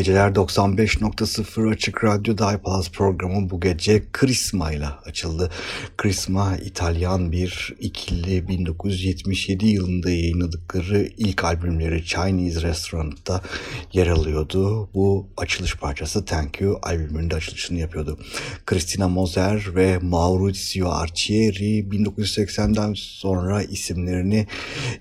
Geceler 95.0 Açık Radyo Daypaz programı bu gece Krisma ile açıldı. Krisma İtalyan bir ikili 1977 yılında yayınladıkları ilk albümleri Chinese Restaurant'ta yer alıyordu. Bu açılış parçası Thank You albümünde açılışını yapıyordu. Christina Moser ve Maurizio Arcieri 1980'den sonra isimlerini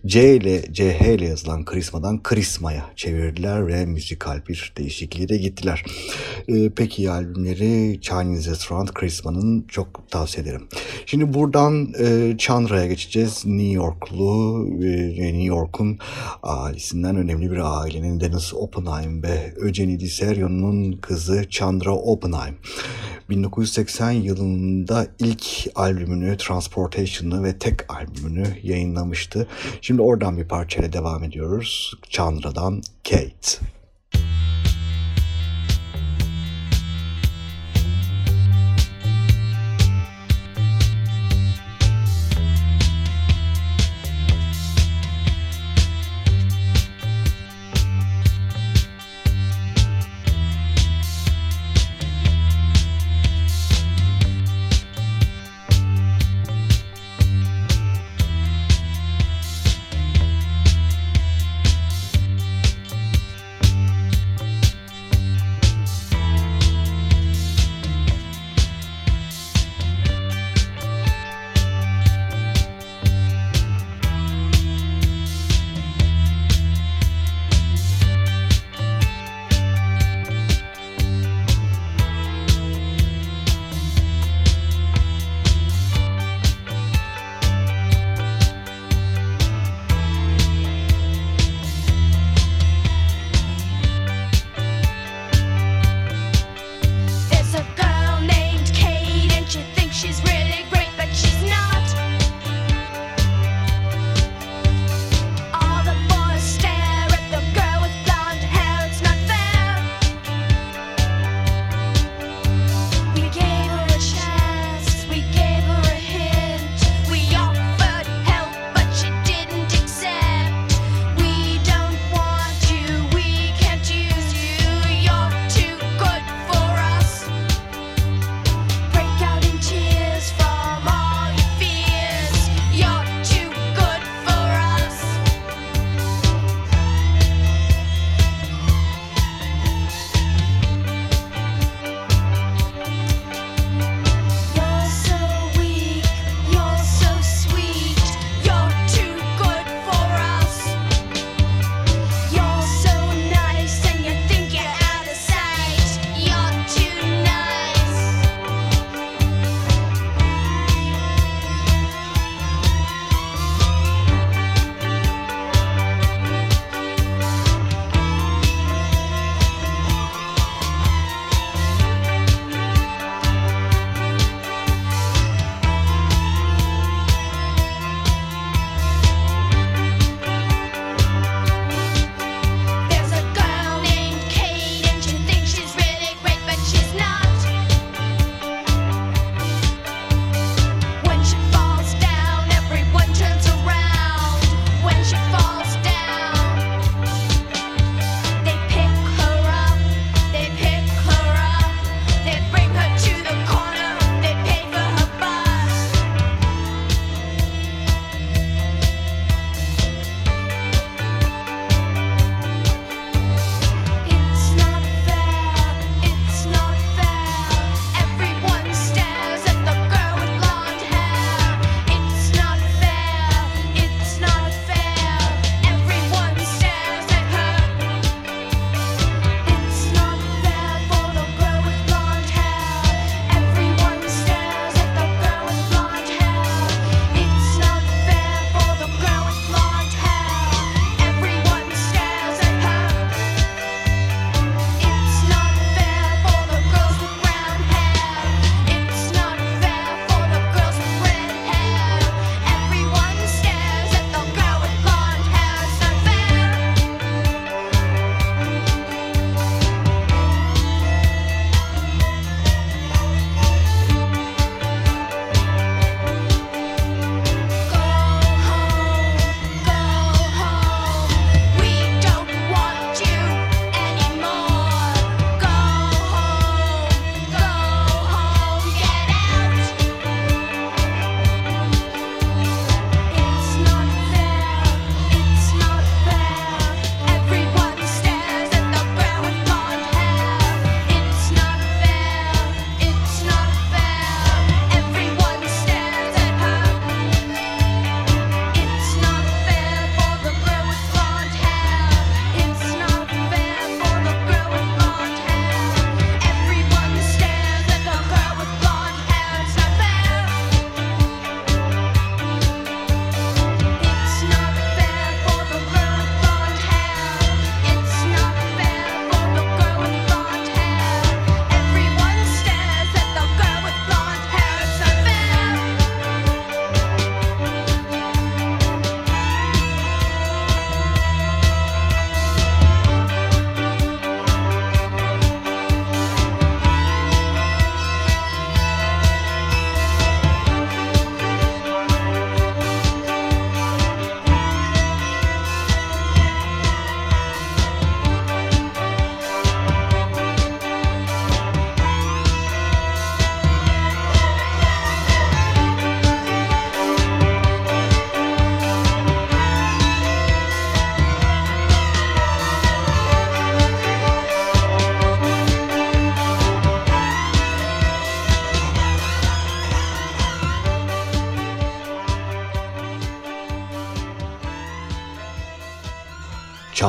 C ile CH ile yazılan Krisma'dan Krisma'ya çevirdiler ve müzikal bir değişikliğe de gittiler. Ee, peki albümleri Chinese Restaurant Christmas'ın çok tavsiye ederim. Şimdi buradan e, Chandra'ya geçeceğiz. New Yorklu e, New York'un ailesinden önemli bir ailenin Dennis Oppenheim ve Eugenie Diserio'nun kızı Chandra Oppenheim. 1980 yılında ilk albümünü Transportation'ı ve tek albümünü yayınlamıştı. Şimdi oradan bir parçayla devam ediyoruz. Chandra'dan Kate.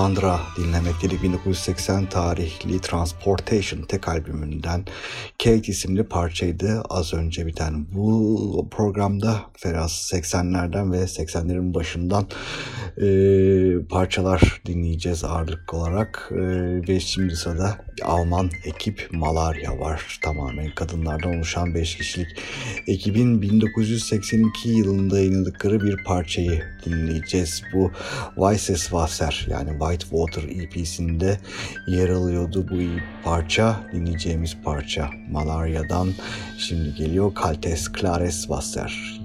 Chandra dinlemektedik 1980 tarihli Transportation tek albümünden Kate isimli parçaydı az önce biten. Bu programda Feras 80'lerden ve 80'lerin başından e, parçalar dinleyeceğiz ağırlık olarak. E, ve şimdi sırada Alman ekip Malaria var. Tamamen kadınlardan oluşan 5 kişilik ekibin 1982 yılında yayınladıkları bir parçayı dinleyeceğiz. Bu Weißes Wasser yani White Water EP'sinde yer alıyordu bu parça. Dinleyeceğimiz parça Malaria'dan şimdi geliyor Kaltes Klares Wasser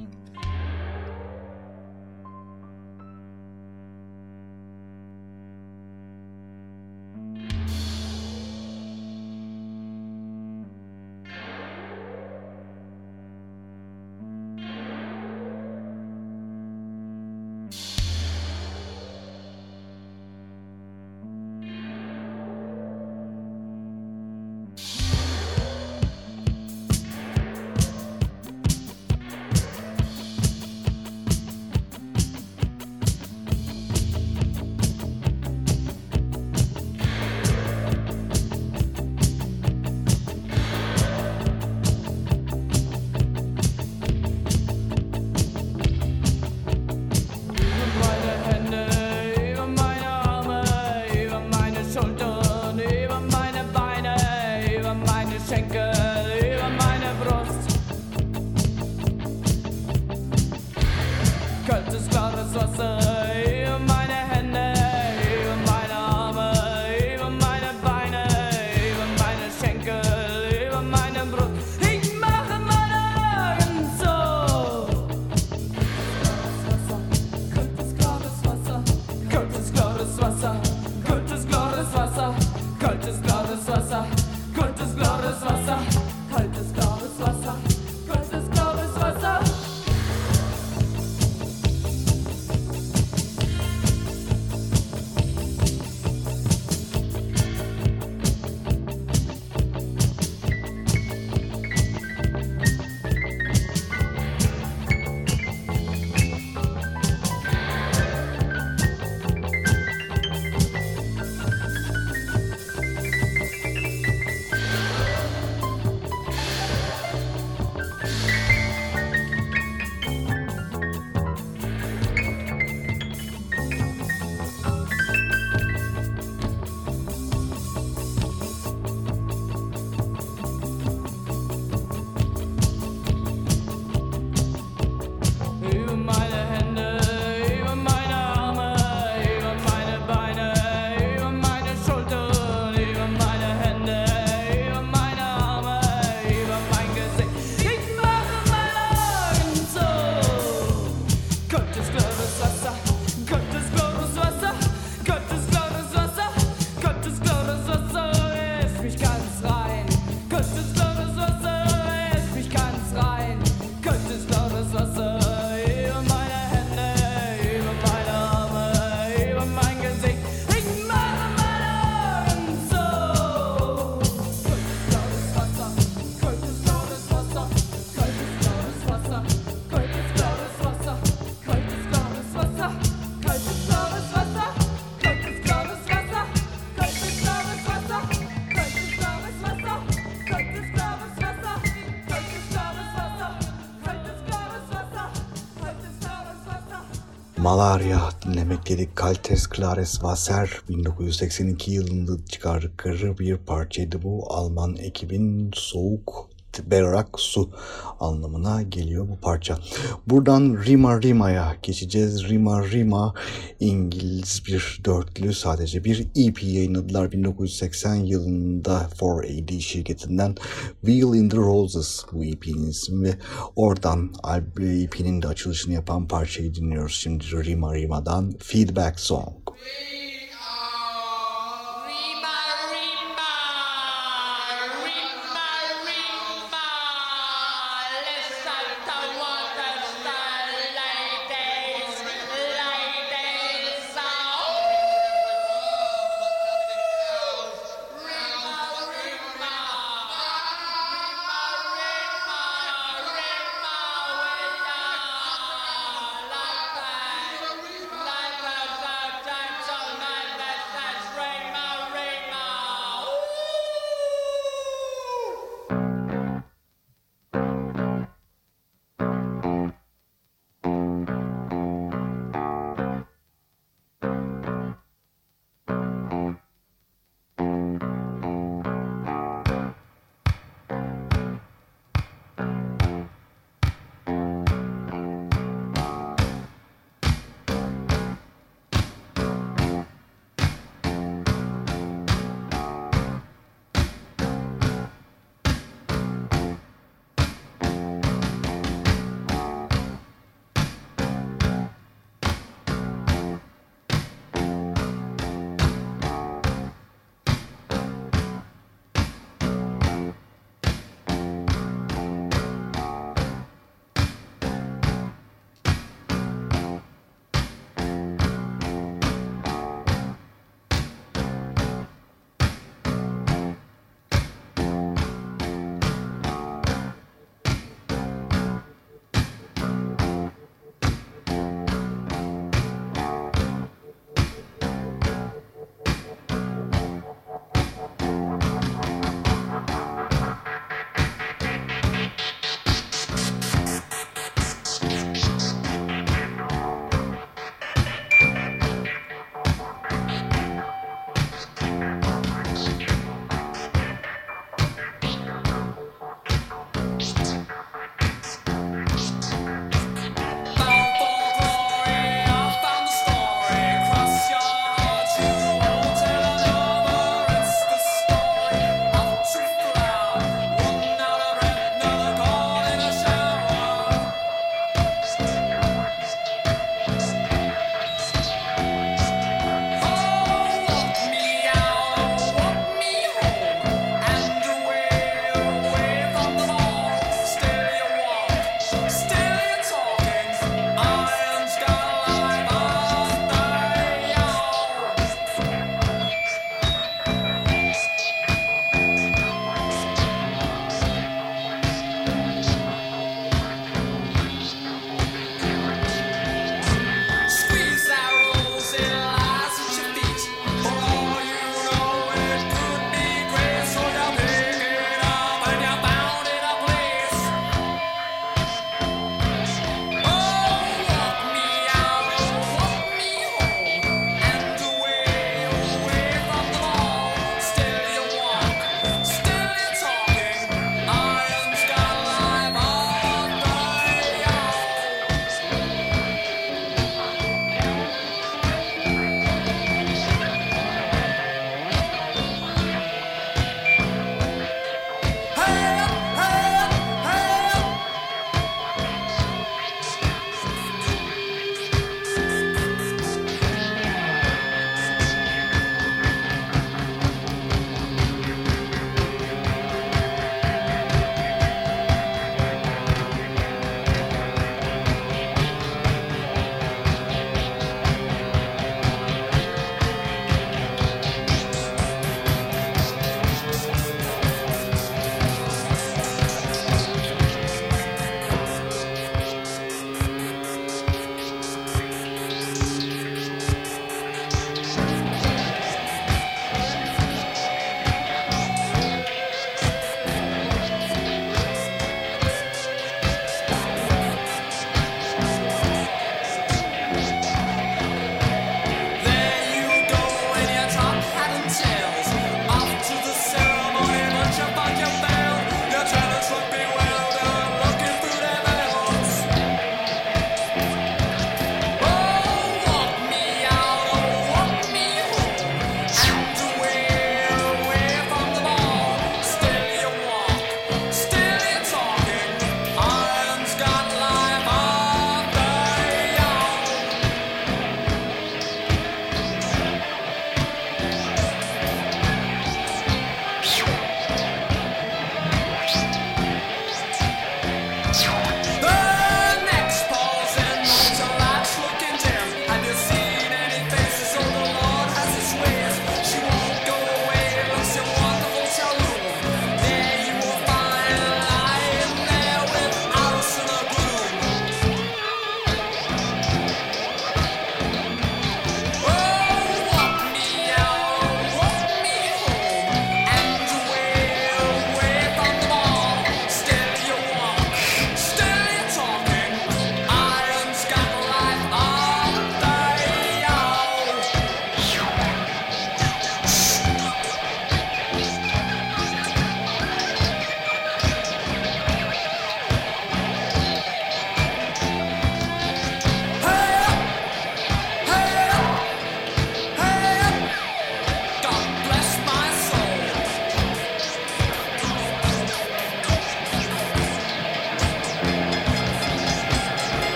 Malaria dinlemek dedik. Kaltes Klares Wasser 1982 yılında çıkardıkları bir parçaydı bu. Alman ekibin soğuk berrak su anlamına geliyor bu parça. Buradan Rima Rima'ya geçeceğiz. Rima Rima İngiliz bir dörtlü sadece bir EP yayınladılar 1980 yılında 4AD şirketinden Wheel in the Roses bu EP'nin ismi ve oradan EP'nin de açılışını yapan parçayı dinliyoruz şimdi Rima Rima'dan Feedback Song. We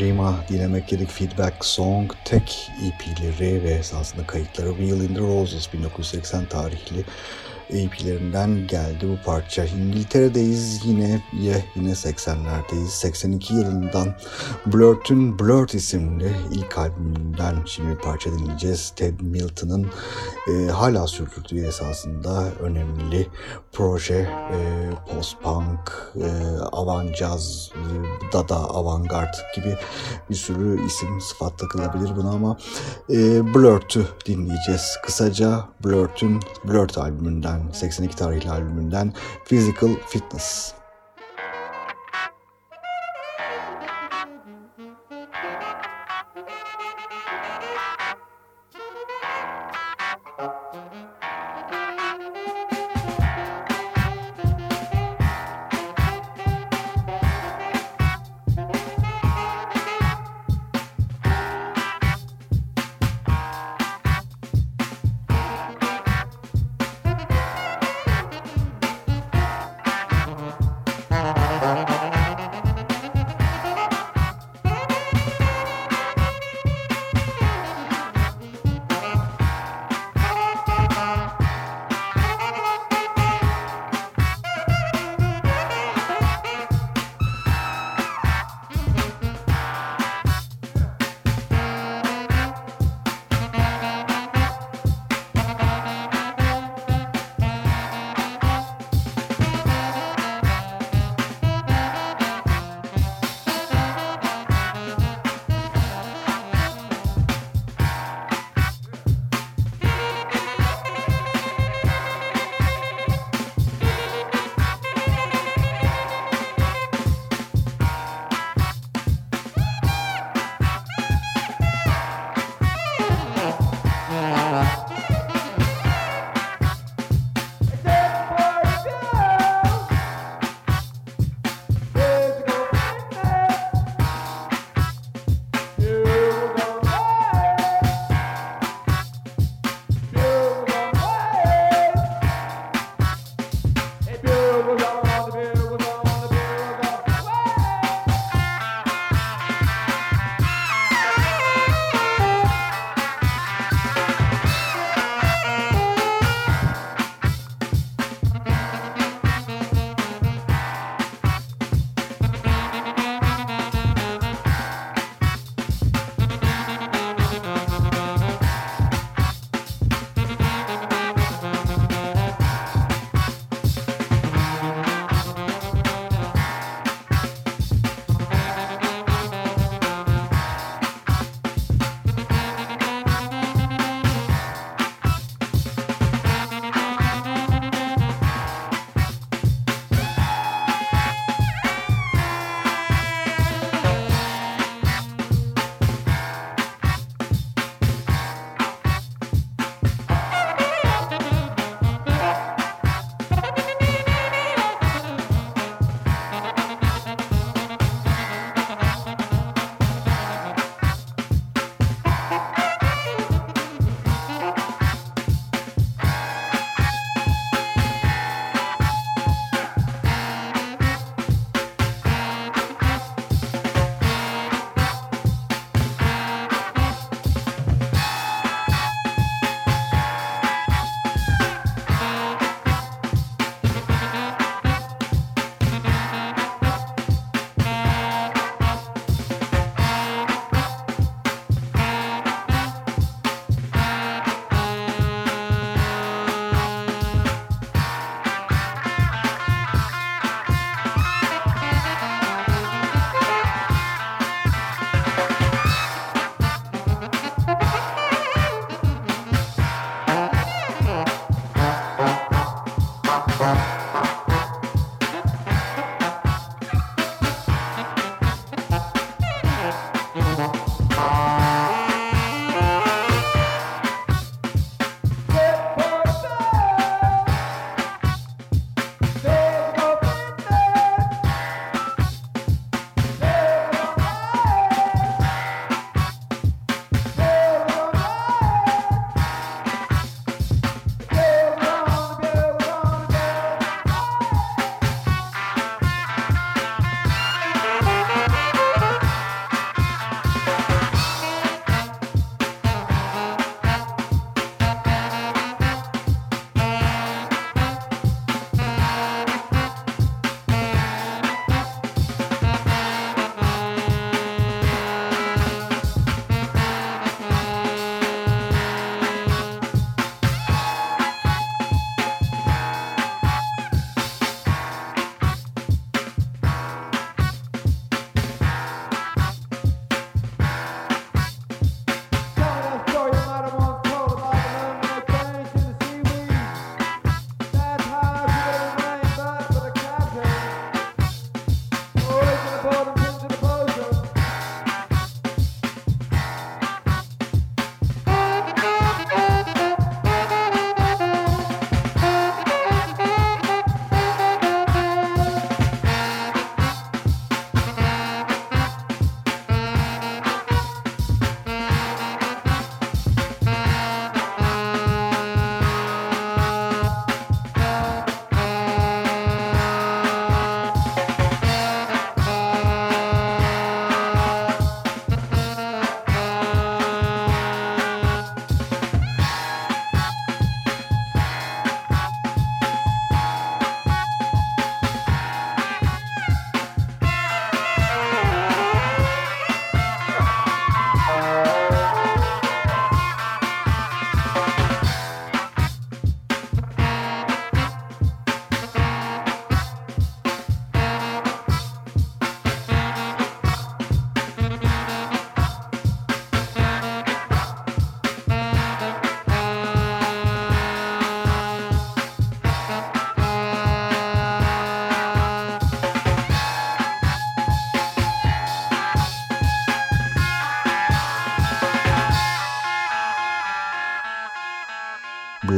Rima dinlemek dedik Feedback Song tek EP'leri ve esasında kayıtları Wheel in the Roses 1980 tarihli EP'lerinden geldi bu parça. İngiltere'deyiz yine ye, yine 80'lerdeyiz. 82 yılından Blurt'ün Blurt isimli ilk albümünden şimdi parça dinleyeceğiz. Ted Milton'ın e, hala sürdürdüğü esasında önemli proje e, post-punk, e, avant-jazz, e, dada, avantgard gibi bir sürü isim sıfat takılabilir buna ama e, Blurt'ü dinleyeceğiz. Kısaca Blurt'ün Blurt albümünden 82 tarihli albümünden Physical Fitness.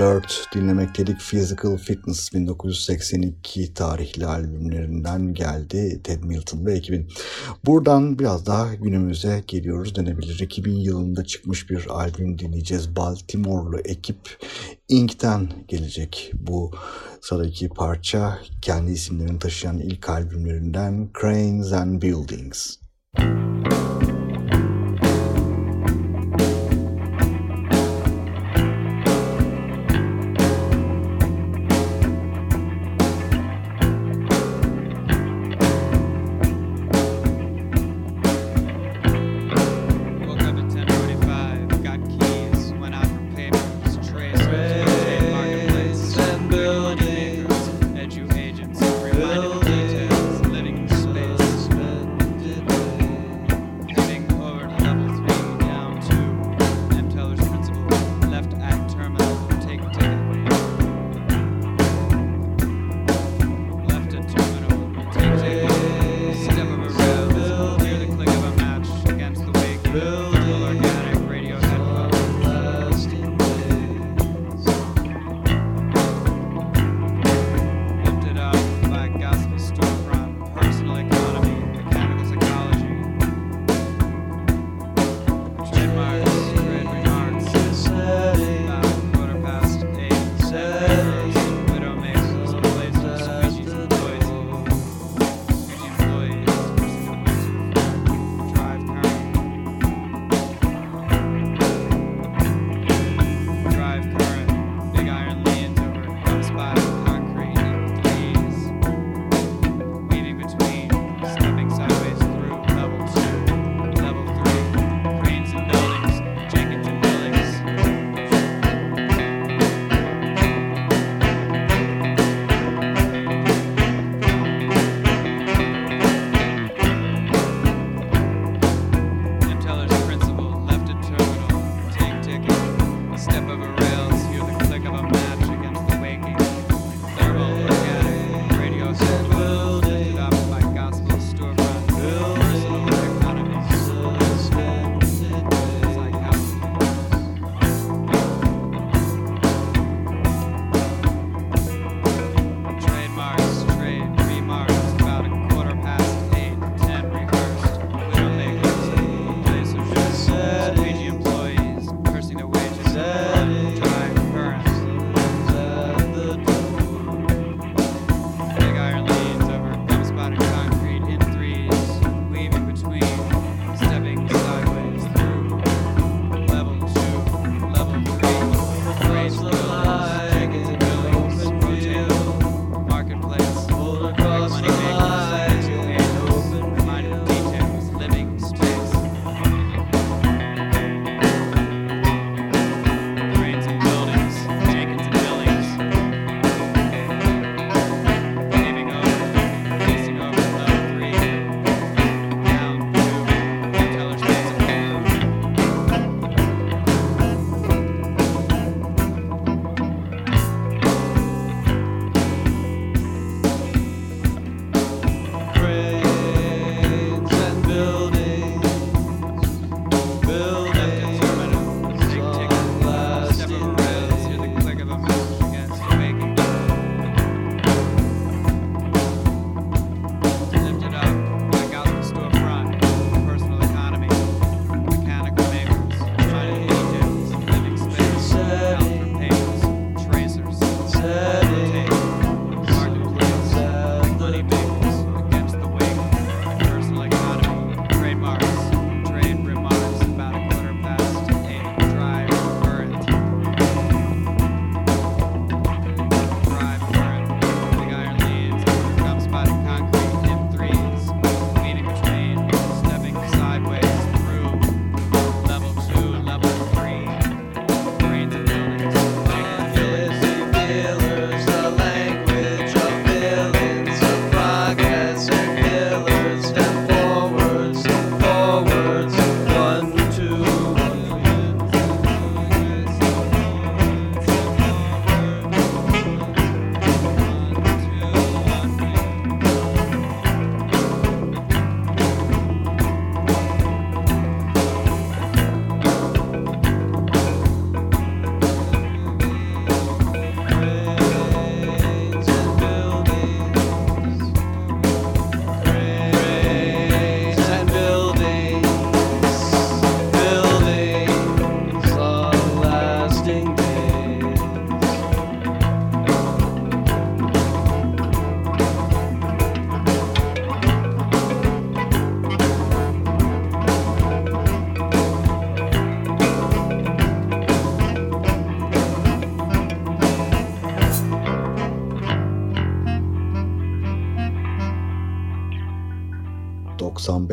Blurred dinlemekteydik. Physical Fitness 1982 tarihli albümlerinden geldi Ted Milton ve ekibin. Buradan biraz daha günümüze geliyoruz denebilir. 2000 yılında çıkmış bir albüm dinleyeceğiz. Baltimore'lu ekip Ink'ten gelecek bu sıradaki parça. Kendi isimlerini taşıyan ilk albümlerinden Cranes and Buildings. Müzik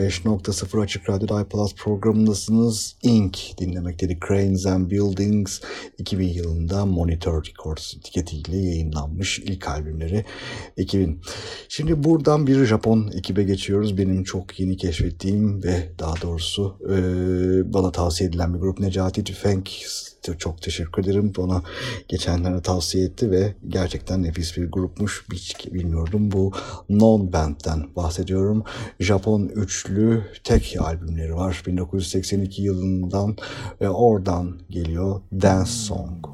95.0 Açık Radyo iPlus programındasınız. Inc. dinlemektedir. Cranes and Buildings 2000 yılında Monitor Records etiketiyle yayınlanmış ilk albümleri 2000. Şimdi buradan bir Japon ekibe geçiyoruz. Benim çok yeni keşfettiğim ve daha doğrusu e, bana tavsiye edilen bir grup Necati Tüfenk çok teşekkür ederim. Bana geçenlerde tavsiye etti ve gerçekten nefis bir grupmuş. Hiç bilmiyordum. Bu Non Band'den bahsediyorum. Japon üçlü tek albümleri var. 1982 yılından ve oradan geliyor Dance Song.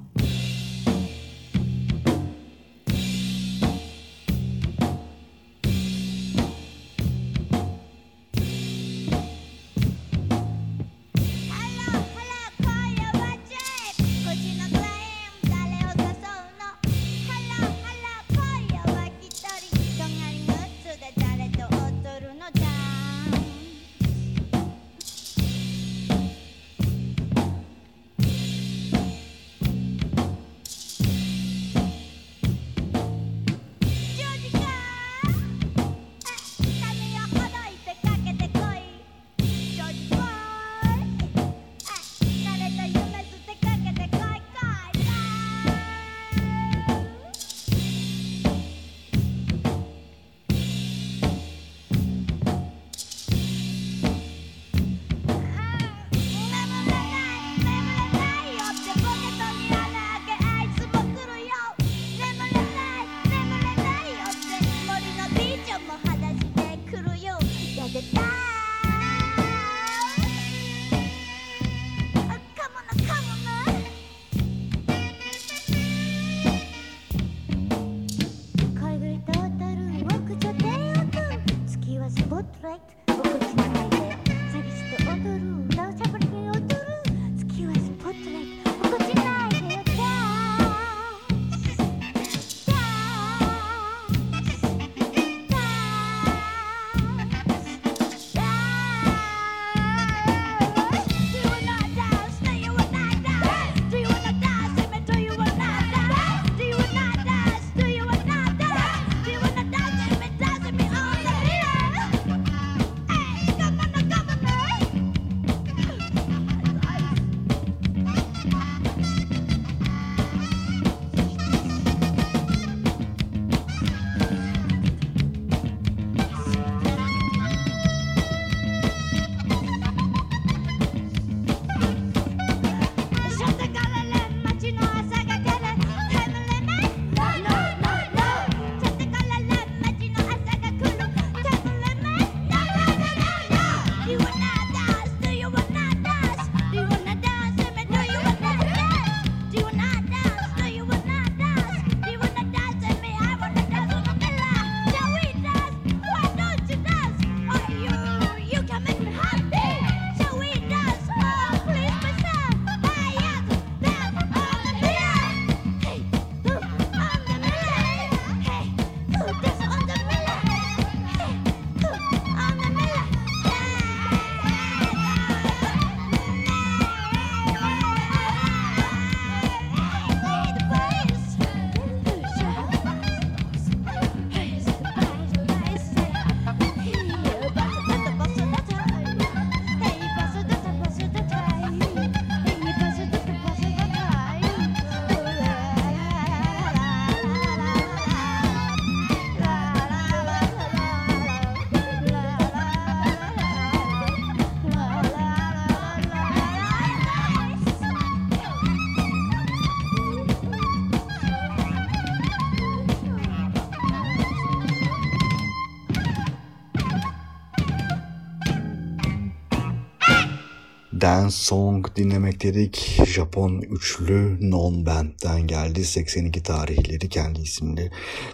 Dance Song dinlemek dedik. Japon üçlü Non Band'den geldi. 82 tarihleri kendi isimli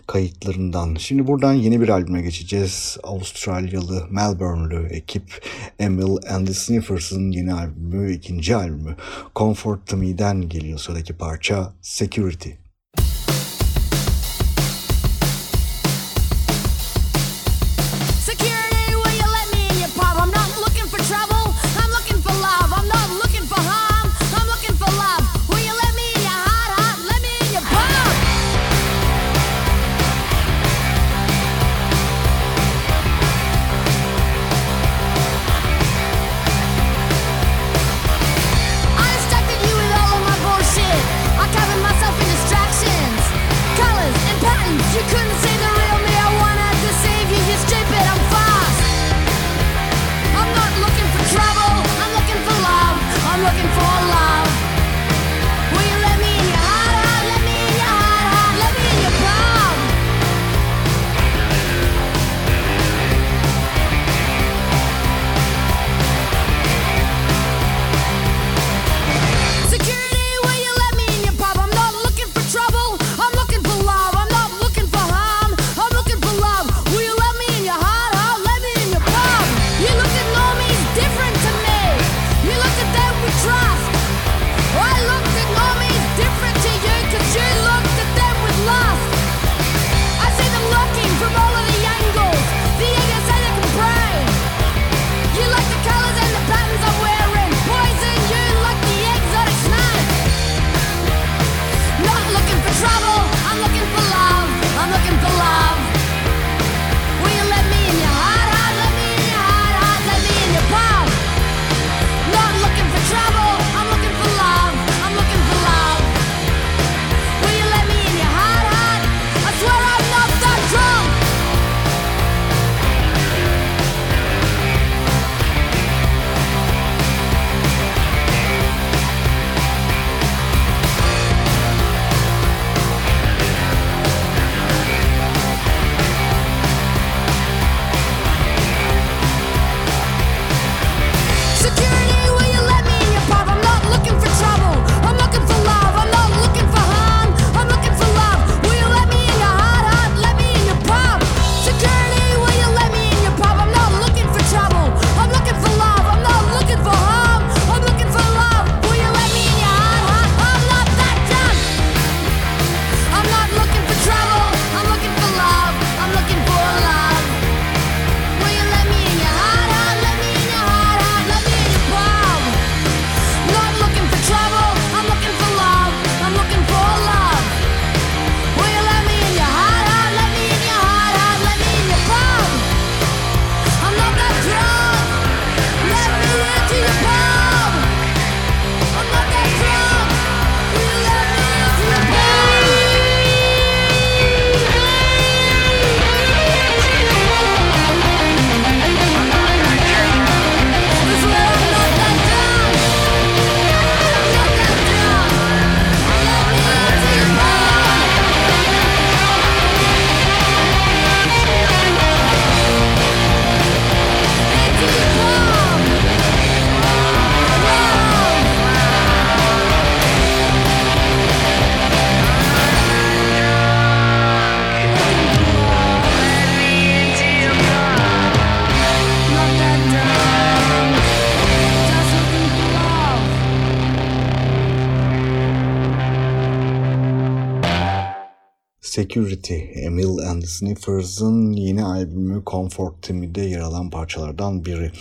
kayıtlarından. Şimdi buradan yeni bir albüme geçeceğiz. Avustralyalı, Melbourne'lü ekip Emil and the Sniffers'ın yeni albümü, ikinci albümü Comfort to Me'den geliyor sıradaki parça Security. Security, Emil and the Sniffers'ın yeni albümü Comfort Team'de yer alan parçalardan biri.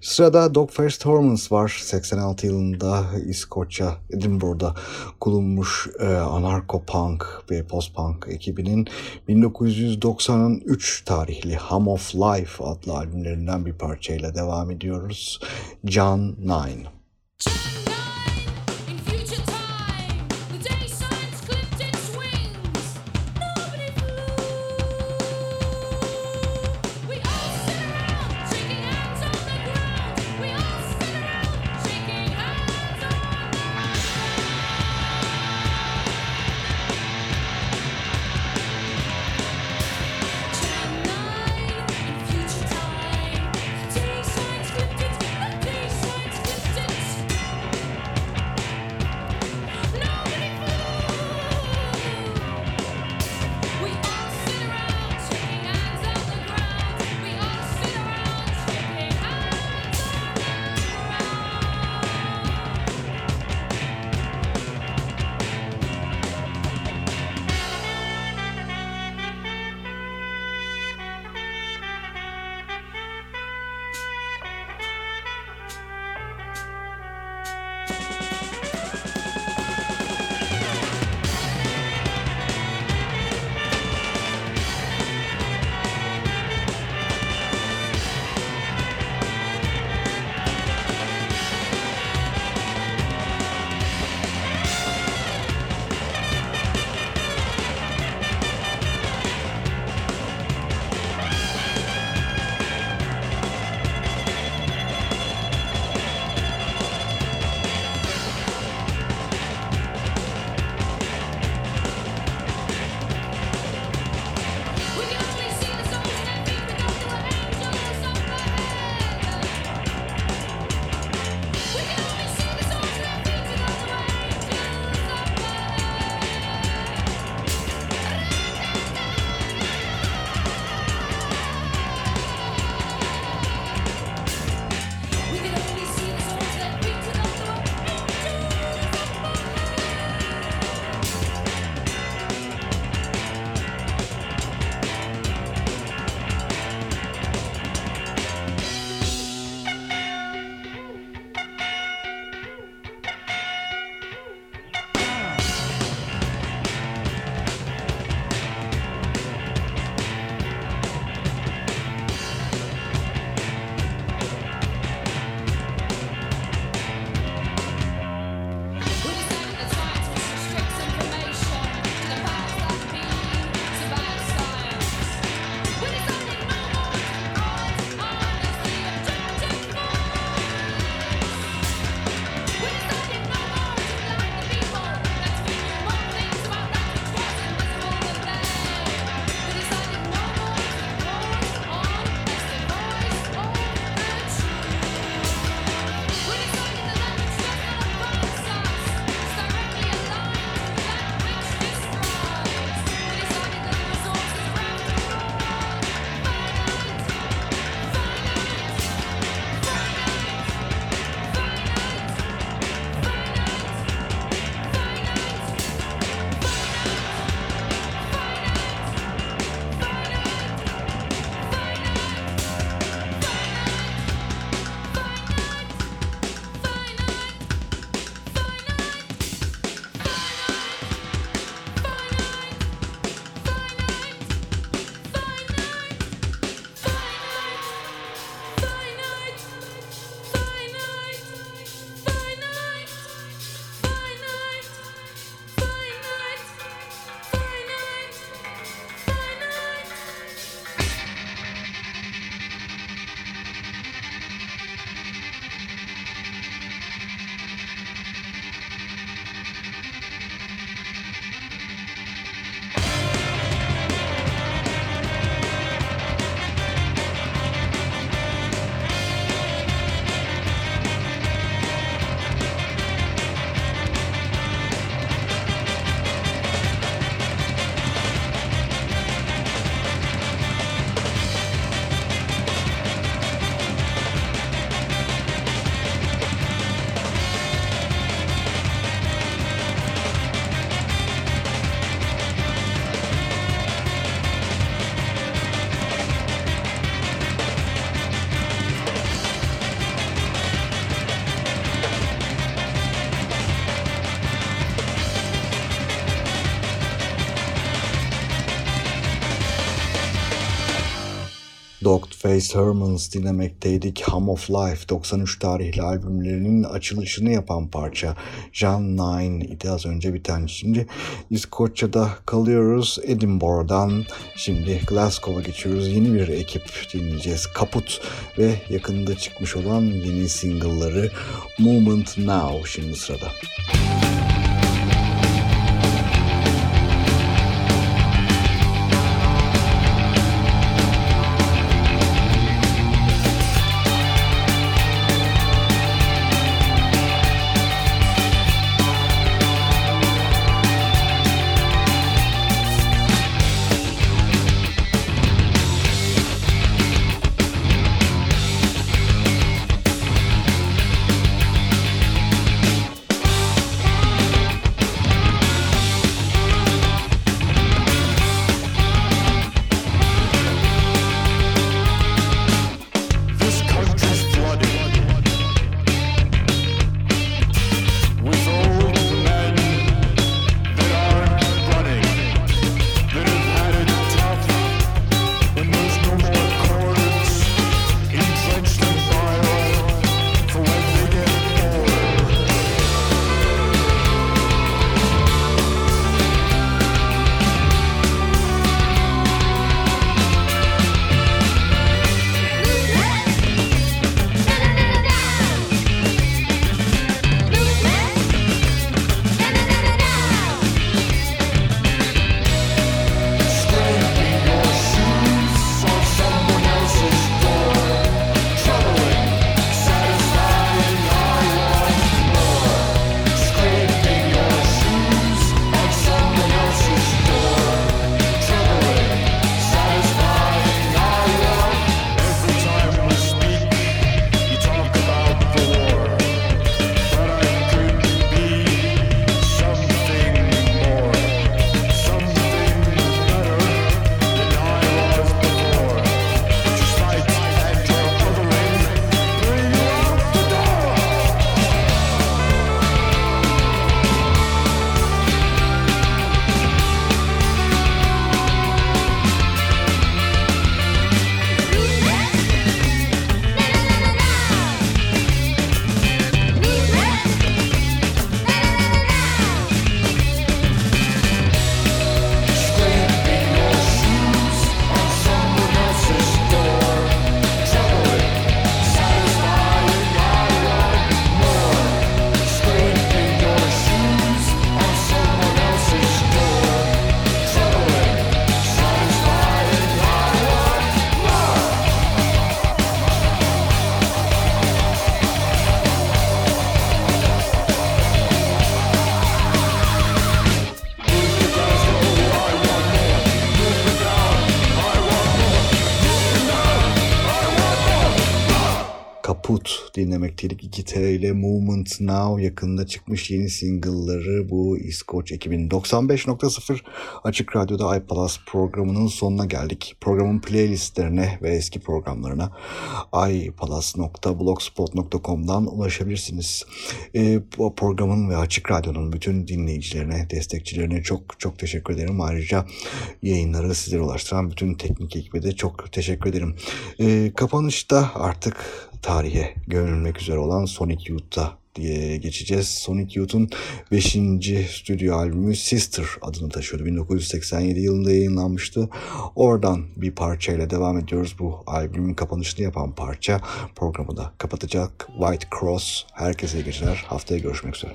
Sırada Dogfest Hormones var. 86 yılında İskoçya, Edinburgh'da kurulmuş e, anarko-punk ve post-punk ekibinin 1993 tarihli Hum of Life adlı albümlerinden bir parçayla devam ediyoruz. John Nine. Faith Hermans dinlemekteydik. Hum of Life 93 tarihli albümlerinin açılışını yapan parça. John Nine idi az önce biten. Şimdi İskoçya'da kalıyoruz. Edinburgh'dan şimdi Glasgow'a geçiyoruz. Yeni bir ekip dinleyeceğiz. Kaput ve yakında çıkmış olan yeni single'ları Moment Now şimdi sırada. Müzik dinlemekteydik. 2 TL ile Movement Now yakında çıkmış yeni single'ları bu İskoç ekibinin 95.0 Açık Radyo'da iPlus programının sonuna geldik. Programın playlistlerine ve eski programlarına iPlus.blogspot.com'dan ulaşabilirsiniz. E, bu programın ve Açık Radyo'nun bütün dinleyicilerine, destekçilerine çok çok teşekkür ederim. Ayrıca yayınları sizlere ulaştıran bütün teknik ekibe de çok teşekkür ederim. E, kapanışta artık tarihe gömülmek üzere olan Sonic Youth'ta diye geçeceğiz. Sonic Youth'un 5. stüdyo albümü Sister adını taşıyordu. 1987 yılında yayınlanmıştı. Oradan bir parçayla devam ediyoruz. Bu albümün kapanışını yapan parça programı da kapatacak. White Cross. Herkese iyi geceler. Haftaya görüşmek üzere.